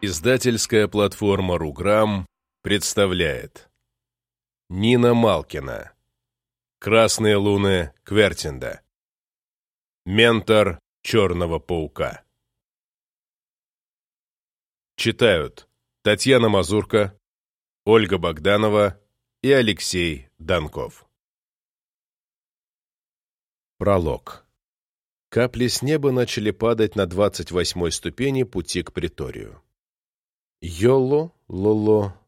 Издательская платформа «Руграм» представляет. Нина Малкина. «Красные луны Квертинда» Ментор Черного Паука Читают Татьяна Мазурка, Ольга Богданова и Алексей Данков. Пролог. Капли с неба начали падать на двадцать восьмой ступени пути к приторию. Йоло, Лоло,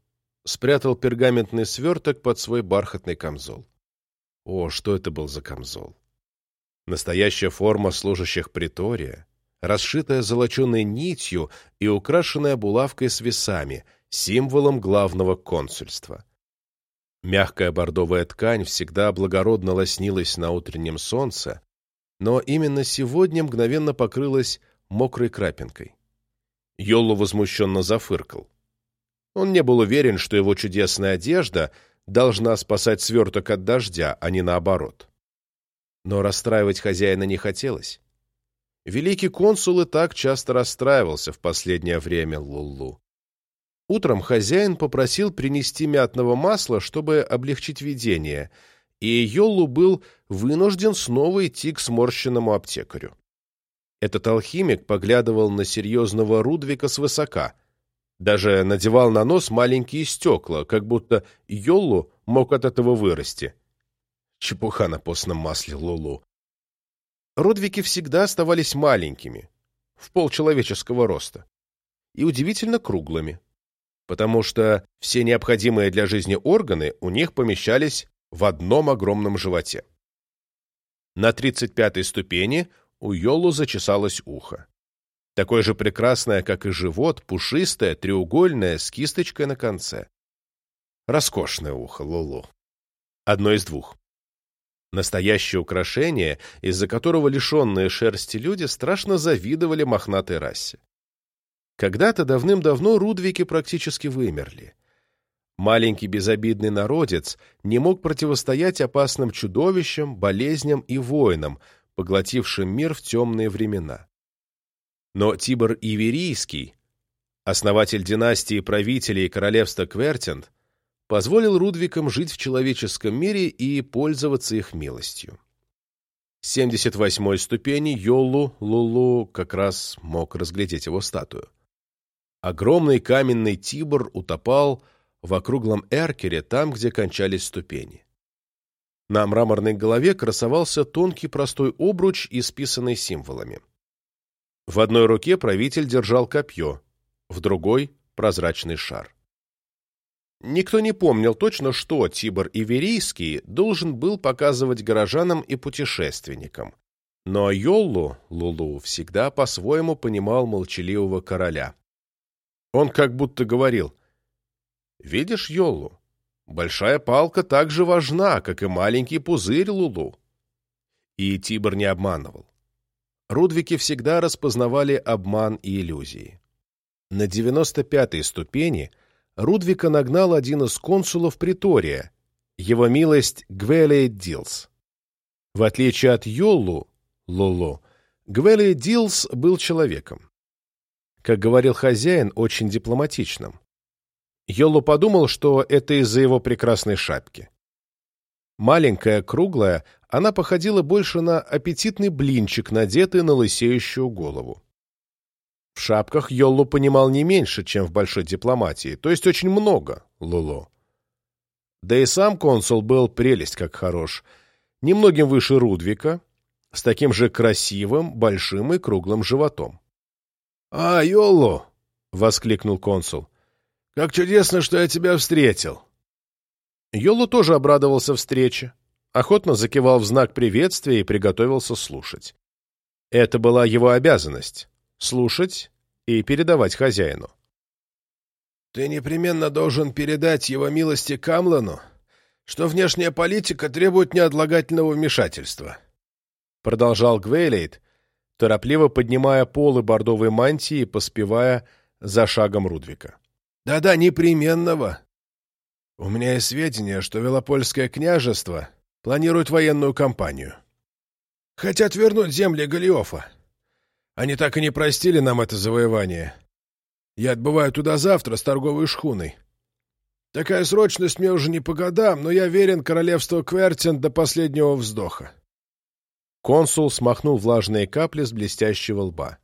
спрятал пергаментный сверток под свой бархатный камзол. О, что это был за камзол! Настоящая форма служащих притория, расшитая золоченой нитью и украшенная булавкой с весами, символом главного консульства. Мягкая бордовая ткань всегда благородно лоснилась на утреннем солнце, но именно сегодня мгновенно покрылась мокрой крапинкой. Йоллу возмущенно зафыркал. Он не был уверен, что его чудесная одежда должна спасать сверток от дождя, а не наоборот. Но расстраивать хозяина не хотелось. Великий консул и так часто расстраивался в последнее время Лулу. Утром хозяин попросил принести мятного масла, чтобы облегчить видение, и Йоллу был вынужден снова идти к сморщенному аптекарю. Этот алхимик поглядывал на серьезного Рудвика свысока. Даже надевал на нос маленькие стекла, как будто Йоллу мог от этого вырасти. Чепуха на постном масле Лулу. Рудвики всегда оставались маленькими, в полчеловеческого роста, и удивительно круглыми, потому что все необходимые для жизни органы у них помещались в одном огромном животе. На 35-й ступени у Йолу зачесалось ухо. Такое же прекрасное, как и живот, пушистое, треугольное, с кисточкой на конце. Роскошное ухо, Лулу. Одно из двух. Настоящее украшение, из-за которого лишенные шерсти люди страшно завидовали мохнатой расе. Когда-то давным-давно Рудвики практически вымерли. Маленький безобидный народец не мог противостоять опасным чудовищам, болезням и воинам, поглотившим мир в темные времена. Но Тибор Иверийский, основатель династии правителей королевства Квертинд, позволил Рудвикам жить в человеческом мире и пользоваться их милостью. С 78-й ступени Йоллу Лулу как раз мог разглядеть его статую. Огромный каменный Тибор утопал в округлом эркере там, где кончались ступени. На мраморной голове красовался тонкий простой обруч, исписанный символами. В одной руке правитель держал копье, в другой — прозрачный шар. Никто не помнил точно, что Тибор Иверийский должен был показывать горожанам и путешественникам. Но Йоллу, Лулу, всегда по-своему понимал молчаливого короля. Он как будто говорил, «Видишь, Йоллу, Большая палка так же важна, как и маленький пузырь Лулу. И Тибр не обманывал. Рудвики всегда распознавали обман и иллюзии. На 95-й ступени Рудвика нагнал один из консулов Притория, его милость Гвелия Дилс. В отличие от Йоллу, Лулу, Гвелия Дилс был человеком. Как говорил хозяин, очень дипломатичным. Йолу подумал, что это из-за его прекрасной шапки. Маленькая, круглая, она походила больше на аппетитный блинчик, надетый на лысеющую голову. В шапках Йоллу понимал не меньше, чем в большой дипломатии, то есть очень много, Луло. Да и сам консул был прелесть как хорош, немногим выше Рудвика, с таким же красивым, большим и круглым животом. — А, Йоллу! — воскликнул консул. Как чудесно, что я тебя встретил!» Йолу тоже обрадовался встрече, охотно закивал в знак приветствия и приготовился слушать. Это была его обязанность — слушать и передавать хозяину. «Ты непременно должен передать его милости Камлану, что внешняя политика требует неотлагательного вмешательства», — продолжал Гвейлейт, торопливо поднимая полы бордовой мантии и поспевая за шагом Рудвика. Да-да, непременного. У меня есть сведения, что Велопольское княжество планирует военную кампанию. Хотят вернуть земли Голиофа. Они так и не простили нам это завоевание. Я отбываю туда завтра с торговой шхуной. Такая срочность мне уже не по годам, но я верен королевству Квертин до последнего вздоха. Консул смахнул влажные капли с блестящего лба.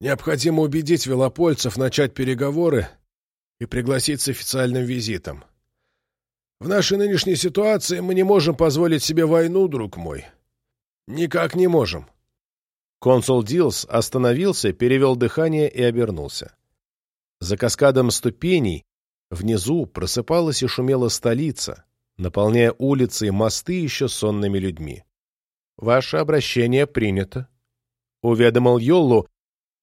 Необходимо убедить велопольцев начать переговоры и пригласить с официальным визитом. В нашей нынешней ситуации мы не можем позволить себе войну, друг мой. Никак не можем. Консул Дилс остановился, перевел дыхание и обернулся. За каскадом ступеней внизу просыпалась и шумела столица, наполняя улицы и мосты еще сонными людьми. «Ваше обращение принято», — уведомил Йоллу,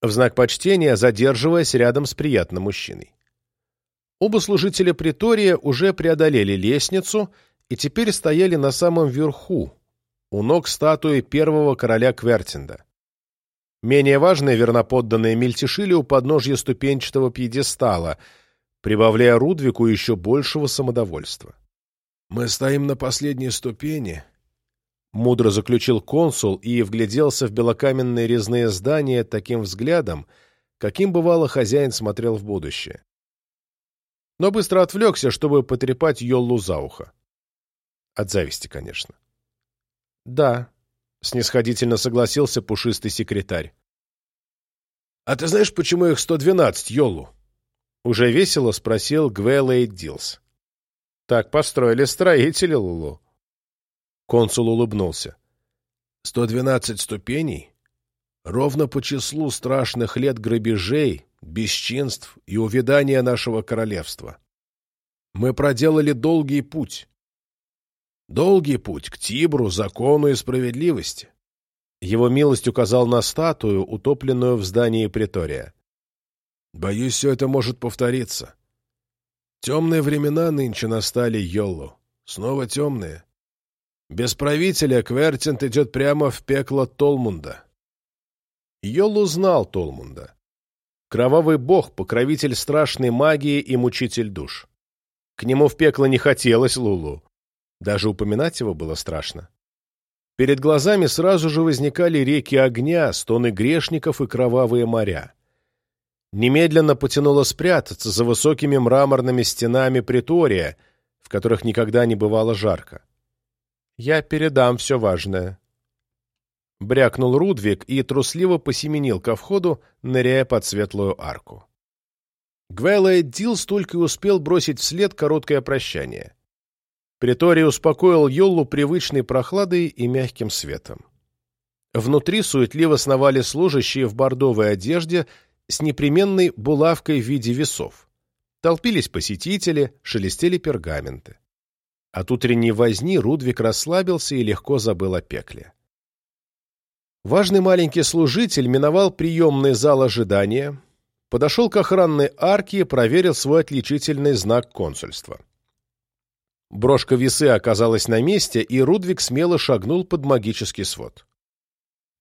в знак почтения задерживаясь рядом с приятным мужчиной. Оба служителя притория уже преодолели лестницу и теперь стояли на самом верху, у ног статуи первого короля Квертинда. Менее важные верноподданные мельтешили у подножья ступенчатого пьедестала, прибавляя Рудвику еще большего самодовольства. «Мы стоим на последней ступени», — мудро заключил консул и вгляделся в белокаменные резные здания таким взглядом, каким бывало хозяин смотрел в будущее. Но быстро отвлекся, чтобы потрепать Йоллу за ухо. От зависти, конечно. «Да», снисходительно согласился пушистый секретарь. «А ты знаешь, почему их 112, Йолу?» Уже весело спросил Гвелейд Дилс. «Так построили строители, Лулу». Консул улыбнулся. «112 ступеней? Ровно по числу страшных лет грабежей, бесчинств и увядания нашего королевства. Мы проделали долгий путь, Долгий путь к Тибру, закону и справедливости. Его милость указал на статую, утопленную в здании притория. Боюсь, все это может повториться. Темные времена нынче настали Йоллу. Снова темные. Без правителя Квертинт идет прямо в пекло Толмунда. Йоллу знал Толмунда. Кровавый бог, покровитель страшной магии и мучитель душ. К нему в пекло не хотелось Лулу. Даже упоминать его было страшно. Перед глазами сразу же возникали реки огня, стоны грешников и кровавые моря. Немедленно потянуло спрятаться за высокими мраморными стенами притория, в которых никогда не бывало жарко. «Я передам все важное», — брякнул Рудвик и трусливо посеменил ко входу, ныряя под светлую арку. Гвелла Дил столько и успел бросить вслед короткое прощание. Приторий успокоил Йоллу привычной прохладой и мягким светом. Внутри суетливо сновали служащие в бордовой одежде с непременной булавкой в виде весов. Толпились посетители, шелестели пергаменты. От утренней возни Рудвик расслабился и легко забыл о пекле. Важный маленький служитель миновал приемный зал ожидания, подошел к охранной арке и проверил свой отличительный знак консульства. Брошка весы оказалась на месте, и Рудвик смело шагнул под магический свод.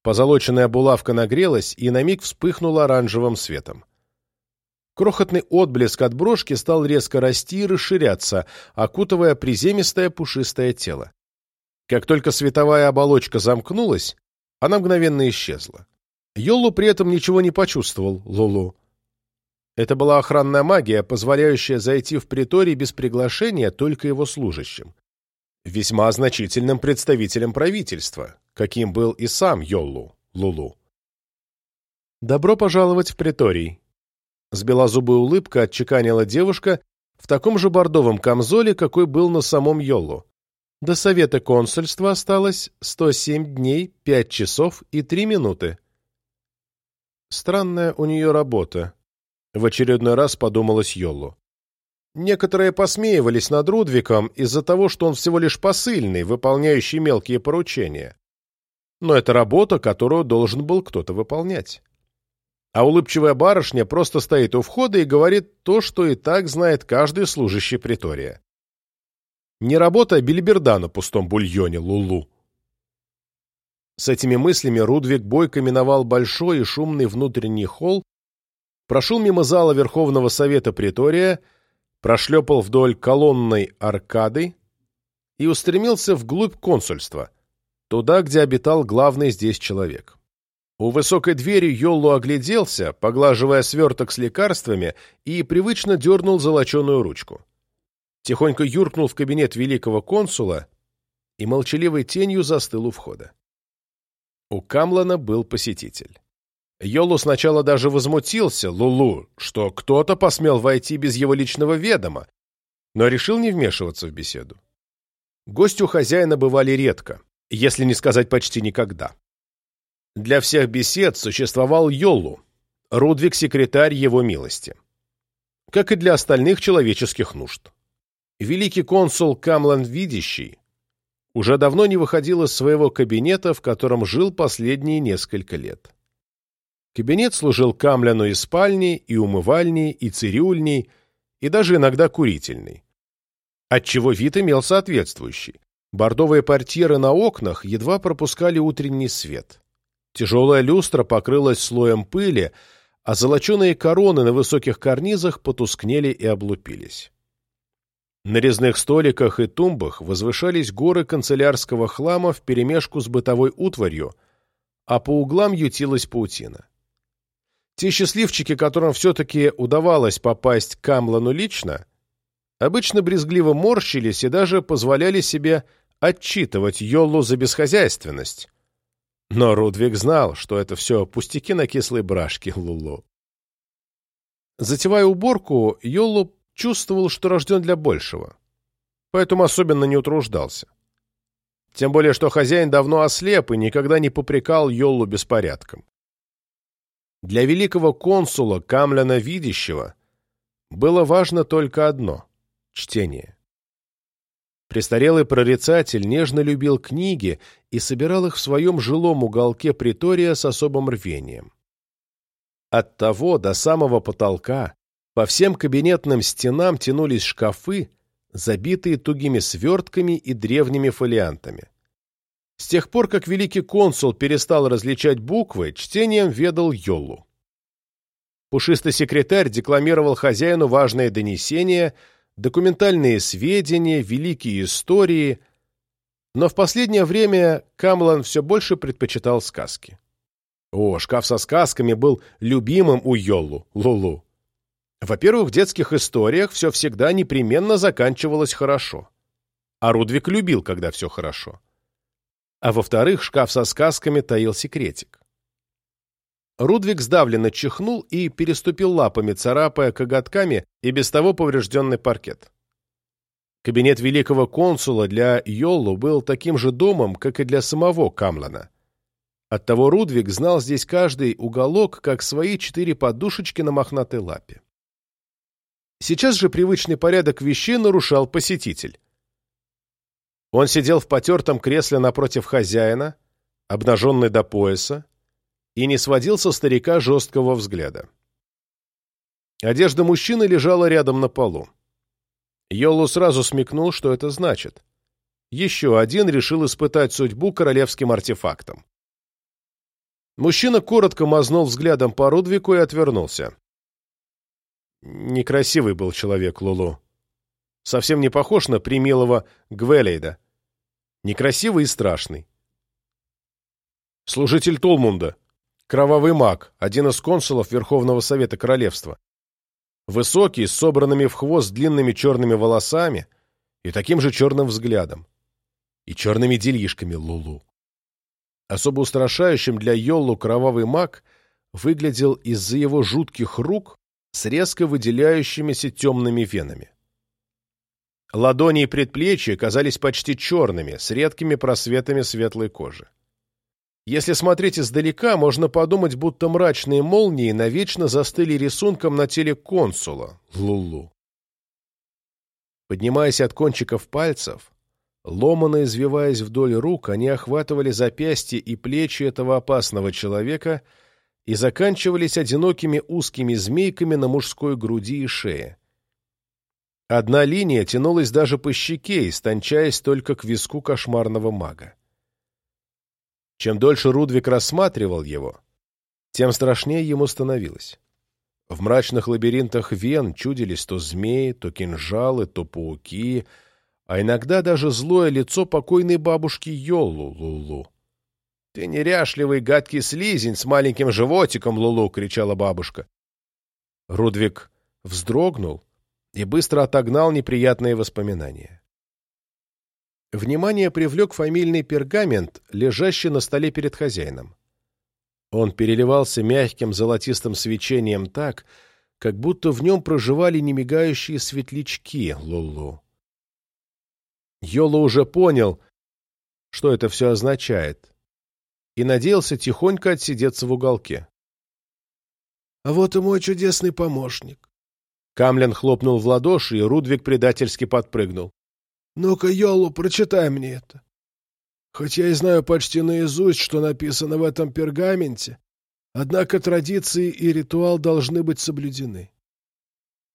Позолоченная булавка нагрелась и на миг вспыхнула оранжевым светом. Крохотный отблеск от брошки стал резко расти и расширяться, окутывая приземистое пушистое тело. Как только световая оболочка замкнулась, она мгновенно исчезла. Йоллу при этом ничего не почувствовал, Лулу. Это была охранная магия, позволяющая зайти в приторий без приглашения только его служащим. Весьма значительным представителем правительства, каким был и сам Йоллу, Лулу. «Добро пожаловать в приторий», — с белозубой улыбкой отчеканила девушка в таком же бордовом камзоле, какой был на самом Йоллу. До совета консульства осталось 107 дней, 5 часов и 3 минуты. Странная у нее работа, в очередной раз подумалось Йоллу. Некоторые посмеивались над Рудвиком из-за того, что он всего лишь посыльный, выполняющий мелкие поручения. Но это работа, которую должен был кто-то выполнять. А улыбчивая барышня просто стоит у входа и говорит то, что и так знает каждый служащий притория. Не работа, а бельберда на пустом бульоне, Лулу. С этими мыслями Рудвик бойко миновал большой и шумный внутренний холл, прошел мимо зала Верховного Совета Притория, прошлепал вдоль колонной аркады и устремился вглубь консульства, туда, где обитал главный здесь человек. У высокой двери Йоллу огляделся, поглаживая сверток с лекарствами, и привычно дернул золоченую ручку. Тихонько юркнул в кабинет великого консула и молчаливой тенью застыл у входа. У Камлана был посетитель. Йолу сначала даже возмутился, Лулу, что кто-то посмел войти без его личного ведома, но решил не вмешиваться в беседу. Гости у хозяина бывали редко, если не сказать почти никогда. Для всех бесед существовал Йолу, Рудвик-секретарь его милости. Как и для остальных человеческих нужд. Великий консул Камлан Видящий уже давно не выходил из своего кабинета, в котором жил последние несколько лет. Кабинет служил Камляну и спальней, и умывальней, и цирюльней, и даже иногда курительной. Отчего вид имел соответствующий. Бордовые портьеры на окнах едва пропускали утренний свет. Тяжелая люстра покрылась слоем пыли, а золоченые короны на высоких карнизах потускнели и облупились. На резных столиках и тумбах возвышались горы канцелярского хлама вперемешку с бытовой утварью, а по углам ютилась паутина. Те счастливчики, которым все-таки удавалось попасть к Камлану лично, обычно брезгливо морщились и даже позволяли себе отчитывать Йоллу за бесхозяйственность, но Рудвиг знал, что это все пустяки на кислой брашке Лулу. Затевая уборку, Йоллу чувствовал, что рожден для большего, поэтому особенно не утруждался. Тем более, что хозяин давно ослеп и никогда не попрекал Йоллу беспорядком. Для великого консула Камляна Видящего было важно только одно — чтение. Престарелый прорицатель нежно любил книги и собирал их в своем жилом уголке притория с особым рвением. От того до самого потолка по всем кабинетным стенам тянулись шкафы, забитые тугими свертками и древними фолиантами. С тех пор, как великий консул перестал различать буквы, чтением ведал Йоллу. Пушистый секретарь декламировал хозяину важные донесения – документальные сведения, великие истории, но в последнее время Камлан все больше предпочитал сказки. О, шкаф со сказками был любимым у Йоллу, Лулу. Во-первых, в детских историях все всегда непременно заканчивалось хорошо. А Рудвик любил, когда все хорошо. А во-вторых, шкаф со сказками таил секретик. Рудвик сдавленно чихнул и переступил лапами, царапая коготками и без того поврежденный паркет. Кабинет великого консула для Йоллу был таким же домом, как и для самого Камлана. Оттого Рудвик знал здесь каждый уголок, как свои четыре подушечки на мохнатой лапе. Сейчас же привычный порядок вещей нарушал посетитель. Он сидел в потертом кресле напротив хозяина, обнаженный до пояса, и не сводил со старика жесткого взгляда. Одежда мужчины лежала рядом на полу. Йолу сразу смекнул, что это значит. Еще один решил испытать судьбу королевским артефактом. Мужчина коротко мазнул взглядом по Рудвику и отвернулся. Некрасивый был человек Лулу. Совсем не похож на примилого Гвелейда. Некрасивый и страшный. Служитель Толмунда, Кровавый маг, один из консулов Верховного Совета Королевства. Высокий, с собранными в хвост длинными черными волосами и таким же черным взглядом. И черными делишками Лулу. Особо устрашающим для Йоллу кровавый маг выглядел из-за его жутких рук с резко выделяющимися темными венами. Ладони и предплечья казались почти черными, с редкими просветами светлой кожи. Если смотреть издалека, можно подумать, будто мрачные молнии навечно застыли рисунком на теле консула, Лулу. Поднимаясь от кончиков пальцев, ломано извиваясь вдоль рук, они охватывали запястья и плечи этого опасного человека и заканчивались одинокими узкими змейками на мужской груди и шее. Одна линия тянулась даже по щеке, истончаясь только к виску кошмарного мага. Чем дольше Рудвик рассматривал его, тем страшнее ему становилось. В мрачных лабиринтах вен чудились то змеи, то кинжалы, то пауки, а иногда даже злое лицо покойной бабушки Йоллу Лулу. «Ты неряшливый гадкий слизень с маленьким животиком, Лулу!» — кричала бабушка. Рудвик вздрогнул и быстро отогнал неприятные воспоминания. Внимание привлек фамильный пергамент, лежащий на столе перед хозяином. Он переливался мягким золотистым свечением так, как будто в нем проживали немигающие светлячки Лулу. Йола уже понял, что это все означает, и надеялся тихонько отсидеться в уголке. — А вот и мой чудесный помощник. Камлен хлопнул в ладоши, и Рудвик предательски подпрыгнул. — Ну-ка, Йолу, прочитай мне это. Хоть я и знаю почти наизусть, что написано в этом пергаменте, однако традиции и ритуал должны быть соблюдены.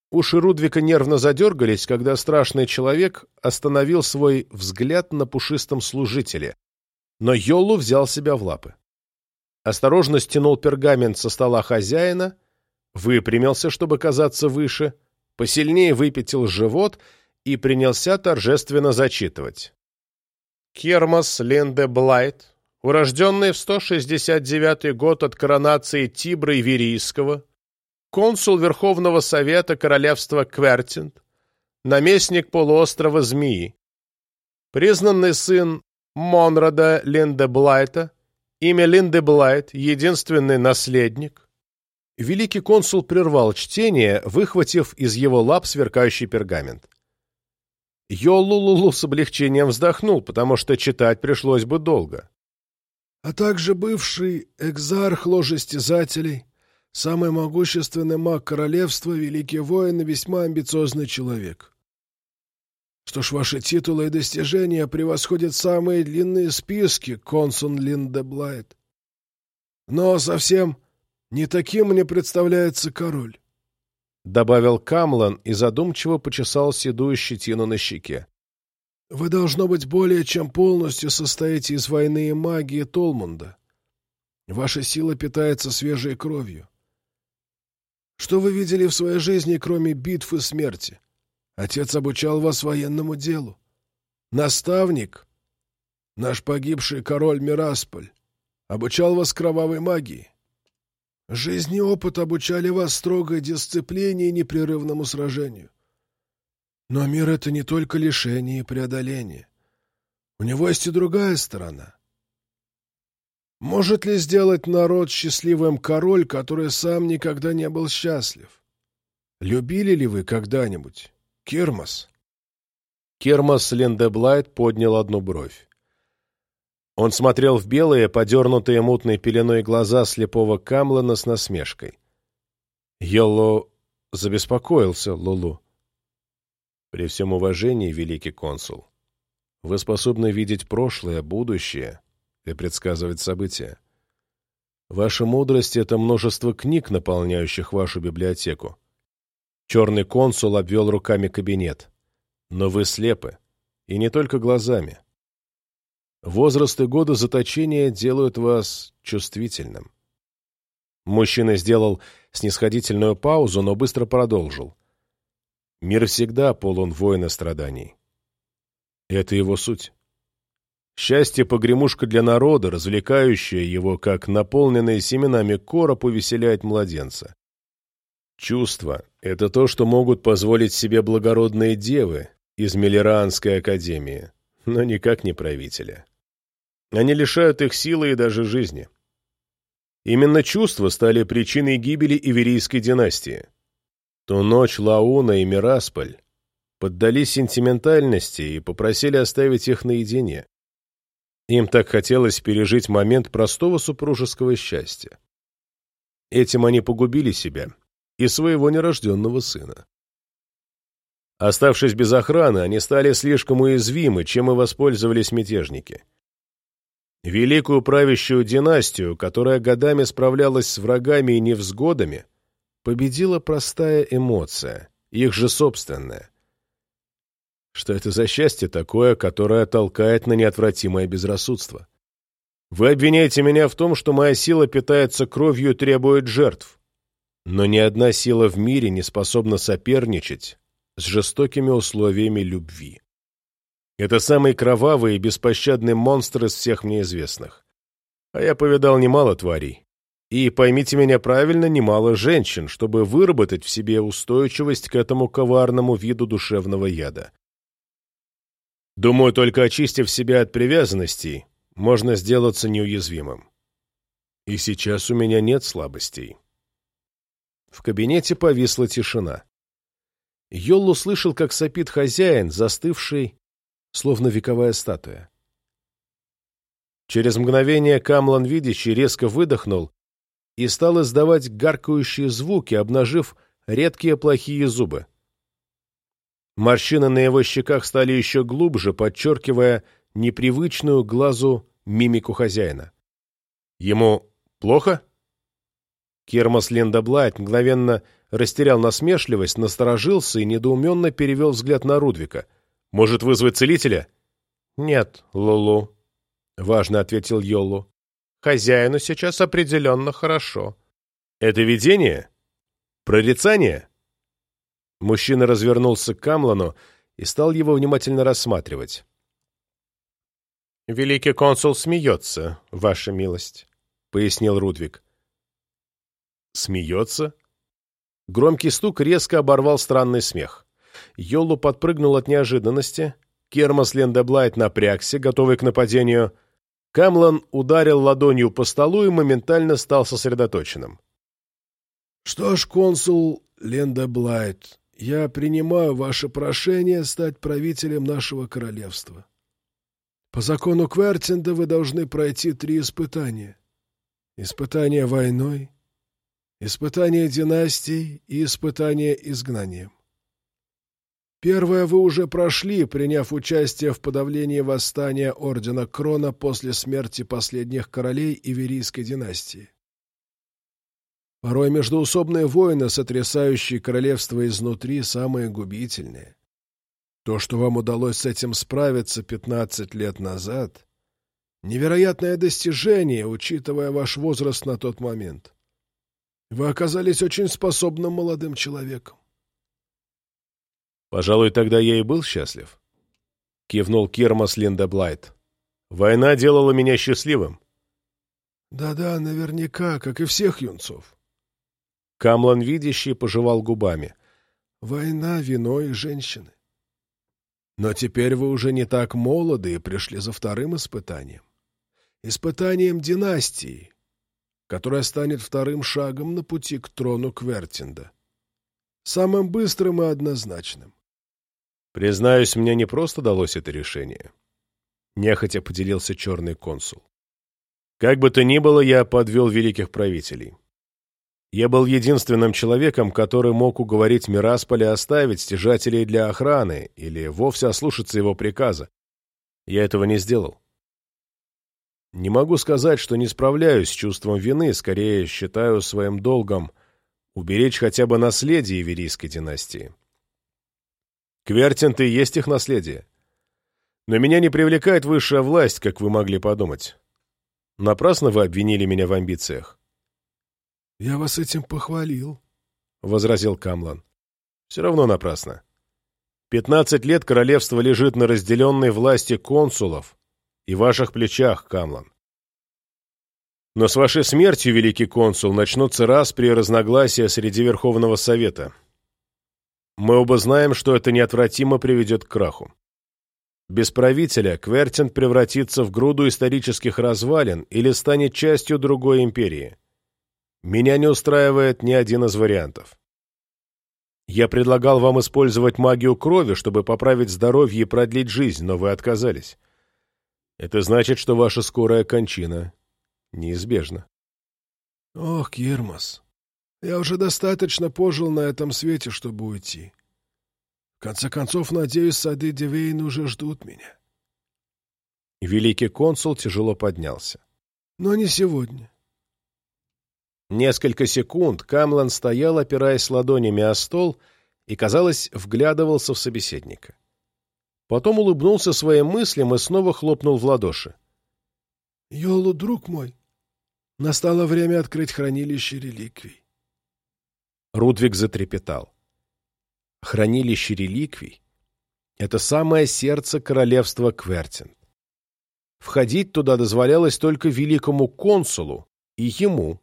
Уши Рудвика нервно задергались, когда страшный человек остановил свой взгляд на пушистом служителе, но Йолу взял себя в лапы. Осторожно стянул пергамент со стола хозяина, выпрямился, чтобы казаться выше, посильнее выпятил живот и принялся торжественно зачитывать. Кермас Ленде Блайт, урожденный в 169 год от коронации Тибра Иверийского, консул Верховного Совета Королевства Квертинт, наместник полуострова Змеи, признанный сын Монрада Линдеблайта, имя Линдеблайт, единственный наследник. Великий консул прервал чтение, выхватив из его лап сверкающий пергамент. Йолулулу с облегчением вздохнул, потому что читать пришлось бы долго. А также бывший экзарх ложестязателей, самый могущественный маг королевства, великий воин и весьма амбициозный человек. Что ж, ваши титулы и достижения превосходят самые длинные списки, консун Линдеблайт. Но совсем не таким мне представляется король. Добавил Камлан и задумчиво почесал седую щетину на щеке. Вы, должно быть, более чем полностью состоите из войны и магии Толмунда. Ваша сила питается свежей кровью. Что вы видели в своей жизни, кроме битв и смерти? Отец обучал вас военному делу. Наставник, наш погибший король Мирасполь, обучал вас кровавой магии. Жизнь и опыт обучали вас строгой дисциплине и непрерывному сражению. Но мир — это не только лишение и преодоление. У него есть и другая сторона. Может ли сделать народ счастливым король, который сам никогда не был счастлив? Любили ли вы когда-нибудь? Кермас. Кермас Лендеблайт поднял одну бровь. Он смотрел в белые, подернутые мутной пеленой глаза слепого Камлана с насмешкой. Йолло забеспокоился Лулу. «При всем уважении, великий консул, вы способны видеть прошлое, будущее и предсказывать события. Ваша мудрость — это множество книг, наполняющих вашу библиотеку. Черный консул обвел руками кабинет. Но вы слепы. И не только глазами. Возраст и годы заточения делают вас чувствительным. Мужчина сделал снисходительную паузу, но быстро продолжил. Мир всегда полон войн и страданий. Это его суть. Счастье — погремушка для народа, развлекающая его, как наполненный семенами короб увеселяет младенца. Чувства — это то, что могут позволить себе благородные девы из Миллеранской академии, но никак не правителя. Они лишают их силы и даже жизни. Именно чувства стали причиной гибели Иверийской династии. Ту ночь Лауна и Мирасполь поддались сентиментальности и попросили оставить их наедине. Им так хотелось пережить момент простого супружеского счастья. Этим они погубили себя и своего нерожденного сына. Оставшись без охраны, они стали слишком уязвимы, чем и воспользовались мятежники. Великую правящую династию, которая годами справлялась с врагами и невзгодами, победила простая эмоция, их же собственная. Что это за счастье такое, которое толкает на неотвратимое безрассудство? Вы обвиняете меня в том, что моя сила питается кровью и требует жертв. Но ни одна сила в мире не способна соперничать с жестокими условиями любви. Это самый кровавый и беспощадный монстр из всех мне известных. А я повидал немало тварей. И, поймите меня правильно, немало женщин, чтобы выработать в себе устойчивость к этому коварному виду душевного яда. Думаю, только очистив себя от привязанностей, можно сделаться неуязвимым. И сейчас у меня нет слабостей. В кабинете повисла тишина. Йолл услышал, как сопит хозяин, застывший, словно вековая статуя. Через мгновение Камлан видящий резко выдохнул и стал издавать гаркающие звуки, обнажив редкие плохие зубы. Морщины на его щеках стали еще глубже, подчеркивая непривычную глазу мимику хозяина. Ему плохо? Кермас Линдоблайт мгновенно растерял насмешливость, насторожился и недоуменно перевел взгляд на Рудвика. «Может, вызвать целителя?» «Нет, Лулу», — важно ответил Йоллу. «Хозяину сейчас определенно хорошо». «Это видение? Прорицание?» Мужчина развернулся к Камлану и стал его внимательно рассматривать. «Великий консул смеется, ваша милость», — пояснил Рудвик. «Смеется?» Громкий стук резко оборвал странный смех. Йолу подпрыгнул от неожиданности. Кермас Лендеблайт напрягся, готовый к нападению. Камлан ударил ладонью по столу и моментально стал сосредоточенным. «Что ж, консул Лендеблайт, я принимаю ваше прошение стать правителем нашего королевства. По закону Квертинда вы должны пройти три испытания. Испытание войной, испытание династий и испытание изгнанием. Первое вы уже прошли, приняв участие в подавлении восстания Ордена Крона после смерти последних королей Иверийской династии. Порой междоусобные войны, сотрясающие королевство изнутри, самые губительные. То, что вам удалось с этим справиться 15 лет назад, невероятное достижение, учитывая ваш возраст на тот момент. Вы оказались очень способным молодым человеком. «Пожалуй, тогда я и был счастлив», — кивнул Кирмас Линдеблайт. «Война делала меня счастливым». «Да-да, наверняка, как и всех юнцов. Камлан видящий пожевал губами. «Война, вино и женщины. Но теперь вы уже не так молоды и пришли за вторым испытанием. Испытанием династии, которая станет вторым шагом на пути к трону Квертинда. Самым быстрым и однозначным. Признаюсь, мне не просто далось это решение. Нехотя поделился черный консул. Как бы то ни было, я подвел великих правителей. Я был единственным человеком, который мог уговорить Мирасполя оставить стяжателей для охраны или вовсе ослушаться его приказа. Я этого не сделал. Не могу сказать, что не справляюсь с чувством вины, скорее считаю своим долгом уберечь хотя бы наследие Иверийской династии. Квертинты есть их наследие. Но меня не привлекает высшая власть, как вы могли подумать. Напрасно вы обвинили меня в амбициях. — Я вас этим похвалил, — возразил Камлан. — Все равно напрасно. Пятнадцать лет королевство лежит на разделенной власти консулов и ваших плечах, Камлан. Но с вашей смертью, великий консул, начнутся распри и разногласия среди Верховного Совета. Мы оба знаем, что это неотвратимо приведет к краху. Без правителя Квертин превратится в груду исторических развалин или станет частью другой империи. Меня не устраивает ни один из вариантов. Я предлагал вам использовать магию крови, чтобы поправить здоровье и продлить жизнь, но вы отказались. Это значит, что ваша скорая кончина неизбежна. Ох, Кирмас, я уже достаточно пожил на этом свете, чтобы уйти. В конце концов, надеюсь, сады Девейн уже ждут меня. Великий консул тяжело поднялся. Но не сегодня. Несколько секунд Камлан стоял, опираясь ладонями о стол, и, казалось, вглядывался в собеседника. Потом улыбнулся своим мыслям и снова хлопнул в ладоши. — Йолу, друг мой, настало время открыть хранилище реликвий. Рудвиг затрепетал. Хранилище реликвий — это самое сердце королевства Квертин. Входить туда дозволялось только великому консулу и ему,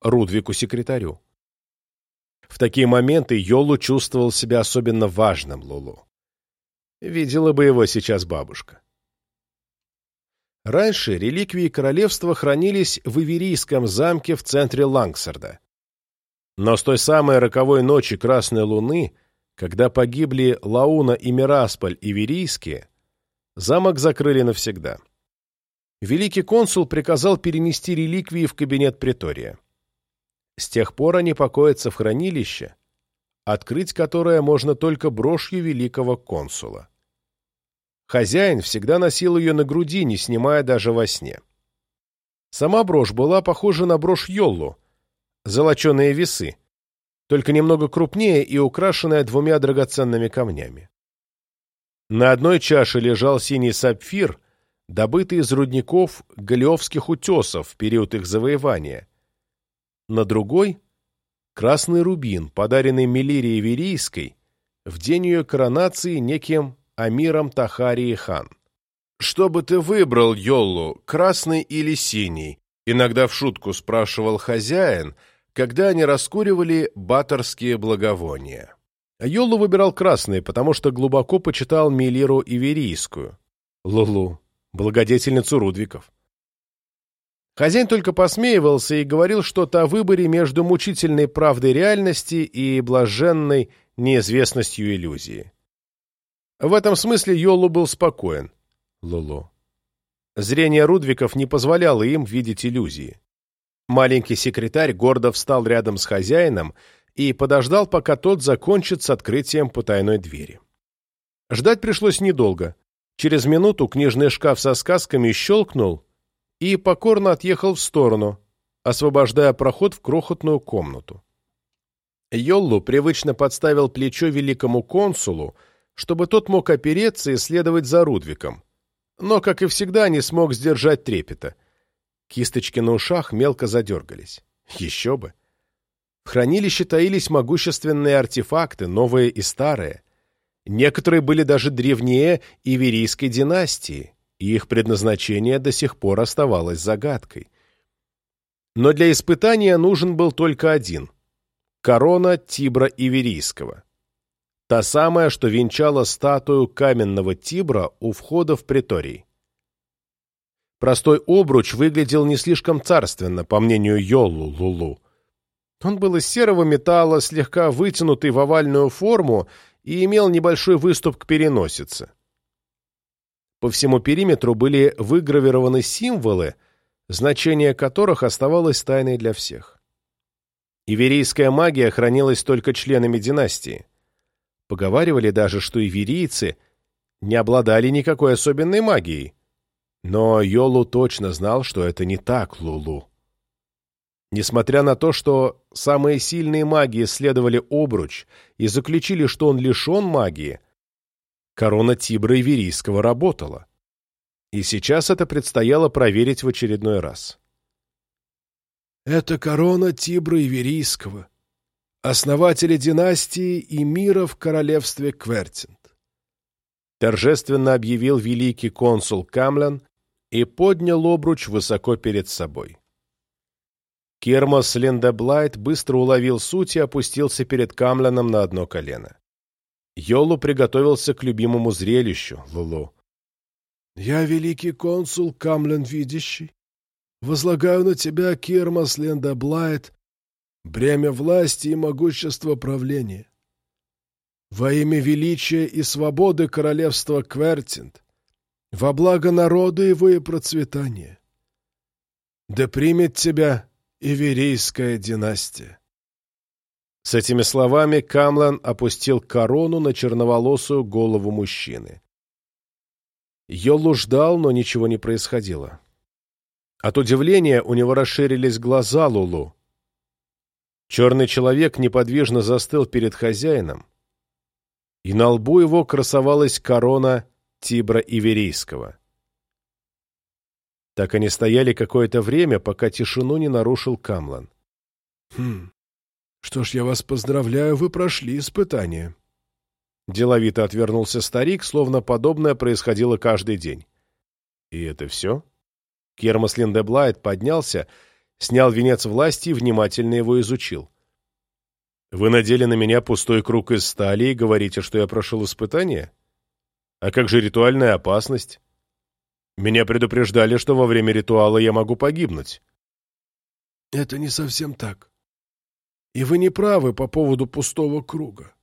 Рудвику-секретарю. В такие моменты Йолу чувствовал себя особенно важным Лулу. Видела бы его сейчас бабушка. Раньше реликвии королевства хранились в Иверийском замке в центре Лангсарда. Но с той самой роковой ночи Красной Луны, когда погибли Лауна и Мирасполь Иверийские, замок закрыли навсегда. Великий консул приказал перенести реликвии в кабинет притория. С тех пор они покоятся в хранилище, открыть которое можно только брошью великого консула. Хозяин всегда носил ее на груди, не снимая даже во сне. Сама брошь была похожа на брошь Йоллу, золоченые весы, только немного крупнее и украшенная двумя драгоценными камнями. На одной чаше лежал синий сапфир, добытый из рудников Голиовских утесов в период их завоевания. На другой — красный рубин, подаренный Мелирии Верийской в день ее коронации неким Амиром Тахарии хан. «Что бы ты выбрал, Йоллу, красный или синий?» Иногда в шутку спрашивал хозяин, когда они раскуривали баторские благовония. Йоллу выбирал красный, потому что глубоко почитал Мелиру Иверийскую, Лулу, благодетельницу Рудвиков. Хозяин только посмеивался и говорил что-то о выборе между мучительной правдой реальности и блаженной неизвестностью иллюзии. В этом смысле Йолу был спокоен. Лулу. Зрение Рудвиков не позволяло им видеть иллюзии. Маленький секретарь гордо встал рядом с хозяином и подождал, пока тот закончит с открытием потайной двери. Ждать пришлось недолго. Через минуту книжный шкаф со сказками щелкнул и покорно отъехал в сторону, освобождая проход в крохотную комнату. Йоллу привычно подставил плечо великому консулу, чтобы тот мог опереться и следовать за Рудвиком. Но, как и всегда, не смог сдержать трепета. Кисточки на ушах мелко задергались. Еще бы! В хранилище таились могущественные артефакты, новые и старые. Некоторые были даже древнее Иверийской династии, и их предназначение до сих пор оставалось загадкой. Но для испытания нужен был только один — корона Тибра Иверийского. Та самая, что венчала статую каменного тибра у входа в приторий. Простой обруч выглядел не слишком царственно, по мнению Йоллу Лулу. Он был из серого металла, слегка вытянутый в овальную форму и имел небольшой выступ к переносице. По всему периметру были выгравированы символы, значение которых оставалось тайной для всех. Иверийская магия хранилась только членами династии. Поговаривали даже, что иверийцы не обладали никакой особенной магией. Но Йолу точно знал, что это не так, Лулу. Несмотря на то, что самые сильные маги исследовали обруч и заключили, что он лишен магии, корона Тибра Иверийского работала. И сейчас это предстояло проверить в очередной раз. «Это корона Тибра Иверийского», основатели династии и мира в королевстве Квертинт. Торжественно объявил великий консул Камлян и поднял обруч высоко перед собой. Кермос Линдеблайт быстро уловил суть и опустился перед Камляном на одно колено. Йолу приготовился к любимому зрелищу, Лулу. «Я великий консул Камлян Видящий. Возлагаю на тебя, Кермос Линдеблайт, бремя власти и могущества правления. Во имя величия и свободы королевства Квертинт, во благо народа его и процветания. Да примет тебя Иверийская династия. С этими словами Камлан опустил корону на черноволосую голову мужчины. Йолу ждал, но ничего не происходило. От удивления у него расширились глаза Лулу, Черный человек неподвижно застыл перед хозяином, и на лбу его красовалась корона Тибра Иверийского. Так они стояли какое-то время, пока тишину не нарушил Камлан. «Хм, что ж, я вас поздравляю, вы прошли испытание». Деловито отвернулся старик, словно подобное происходило каждый день. И это все? Кермас Линдеблайт поднялся, снял венец власти и внимательно его изучил. Вы надели на меня пустой круг из стали и говорите, что я прошел испытание? А как же ритуальная опасность? Меня предупреждали, что во время ритуала я могу погибнуть. Это не совсем так. И вы не правы по поводу пустого круга.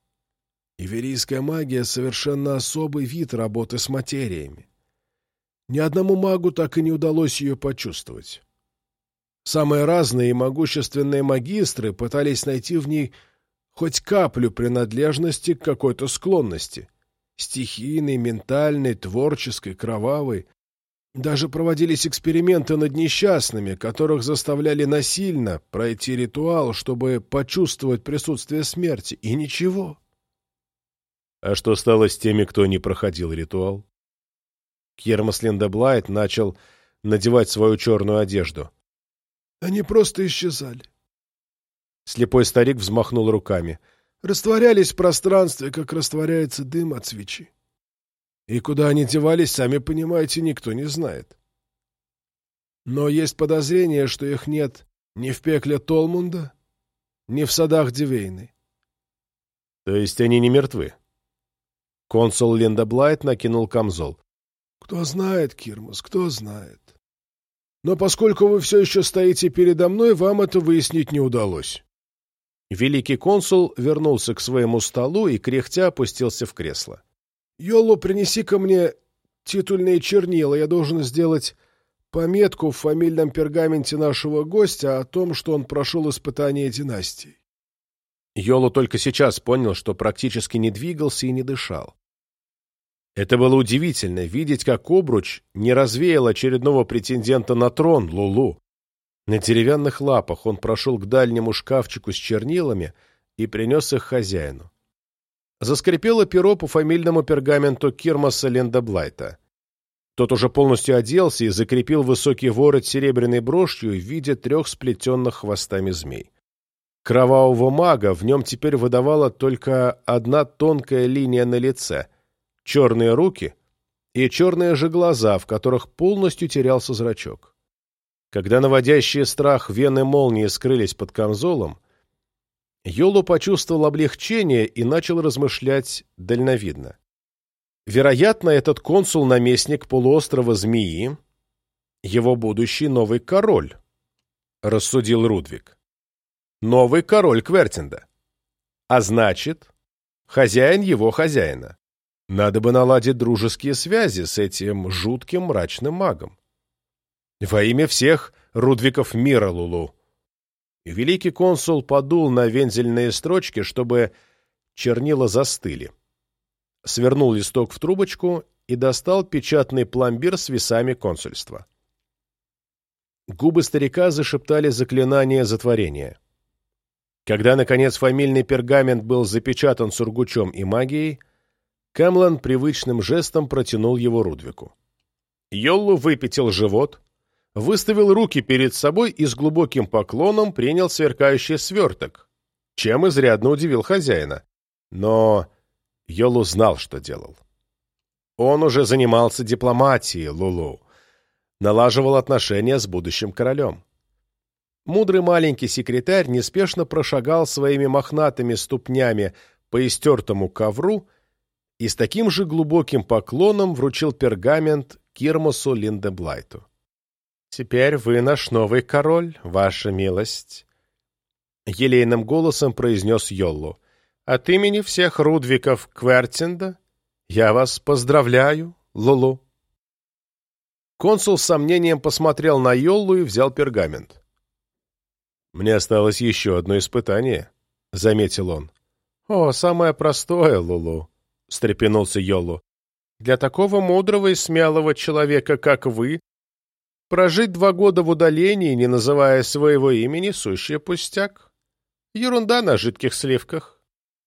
Иверийская магия — совершенно особый вид работы с материями. Ни одному магу так и не удалось ее почувствовать. Самые разные и могущественные магистры пытались найти в ней хоть каплю принадлежности к какой-то склонности. Стихийной, ментальной, творческой, кровавой. Даже проводились эксперименты над несчастными, которых заставляли насильно пройти ритуал, чтобы почувствовать присутствие смерти. И ничего. А что стало с теми, кто не проходил ритуал? Кьермас Линдеблайт начал надевать свою черную одежду. Они просто исчезали. Слепой старик взмахнул руками. Растворялись в пространстве, как растворяется дым от свечи. И куда они девались, сами понимаете, никто не знает. Но есть подозрение, что их нет ни в пекле Толмунда, ни в садах Дивейны. То есть они не мертвы? Консул Линда Блайт накинул камзол. Кто знает, Кирмас, кто знает. Но поскольку вы все еще стоите передо мной, вам это выяснить не удалось. Великий консул вернулся к своему столу и, кряхтя, опустился в кресло. — Йолу, принеси ко мне титульные чернила. Я должен сделать пометку в фамильном пергаменте нашего гостя о том, что он прошел испытание династии. Йолу только сейчас понял, что практически не двигался и не дышал. Это было удивительно, видеть, как обруч не развеял очередного претендента на трон, Лулу. На деревянных лапах он прошел к дальнему шкафчику с чернилами и принес их хозяину. Заскрипело перо по фамильному пергаменту Кирмаса Лендоблайта. Тот уже полностью оделся и закрепил высокий ворот серебряной брошью в виде трех сплетенных хвостами змей. Кровавого мага в нем теперь выдавала только одна тонкая линия на лице, черные руки и черные же глаза, в которых полностью терялся зрачок. Когда наводящие страх вены молнии скрылись под камзолом, Йолу почувствовал облегчение и начал размышлять дальновидно. Вероятно, этот консул-наместник полуострова Змеи — его будущий новый король, — рассудил Рудвик. Новый король Квертинда. А значит, хозяин его хозяина. Надо бы наладить дружеские связи с этим жутким мрачным магом. Во имя всех Рудвиков мира, Лулу. Великий консул подул на вензельные строчки, чтобы чернила застыли. Свернул листок в трубочку и достал печатный пломбир с весами консульства. Губы старика зашептали заклинание затворения. Когда, наконец, фамильный пергамент был запечатан сургучом и магией, Кэмлан привычным жестом протянул его Рудвику. Йоллу выпятил живот, выставил руки перед собой и с глубоким поклоном принял сверкающий сверток, чем изрядно удивил хозяина. Но Йолу знал, что делал. Он уже занимался дипломатией, Лулу, налаживал отношения с будущим королем. Мудрый маленький секретарь неспешно прошагал своими мохнатыми ступнями по истертому ковру и с таким же глубоким поклоном вручил пергамент Кирмосу Линдеблайту. «Теперь вы наш новый король, ваша милость», — елейным голосом произнес Йоллу. «От имени всех Рудвиков Квертинда я вас поздравляю, Лулу». Консул с сомнением посмотрел на Йоллу и взял пергамент. «Мне осталось еще одно испытание», — заметил он. «О, самое простое, Лулу», — встрепенулся Йоллу. «Для такого мудрого и смелого человека, как вы, Прожить два года в удалении, не называя своего имени, сущий пустяк. Ерунда на жидких сливках.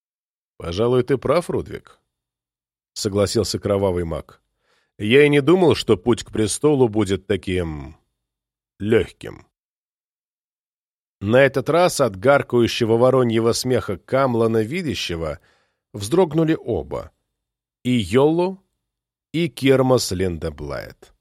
— Пожалуй, ты прав, Рудвик, — согласился кровавый маг. — Я и не думал, что путь к престолу будет таким... легким. На этот раз от гаркающего вороньего смеха Камлана Видящего вздрогнули оба — и Йоллу, и Кермас Лендеблайт.